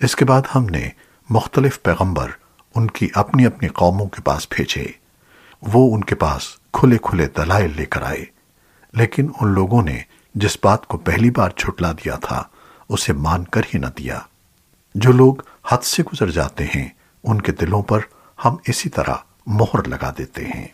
اس کے بعد ہم نے مختلف پیغمبر ان کی اپنی اپنی قوموں کے پاس بھیجے۔ وہ ان کے پاس کھلے کھلے دلائل لے کر آئے۔ لیکن ان لوگوں نے جس بات کو پہلی بار چھٹلا دیا تھا، اسے مان کر ہی نہ دیا۔ جو لوگ حد سے گزر جاتے ہیں، ان کے دلوں پر ہم اسی طرح مہر لگا دیتے ہیں۔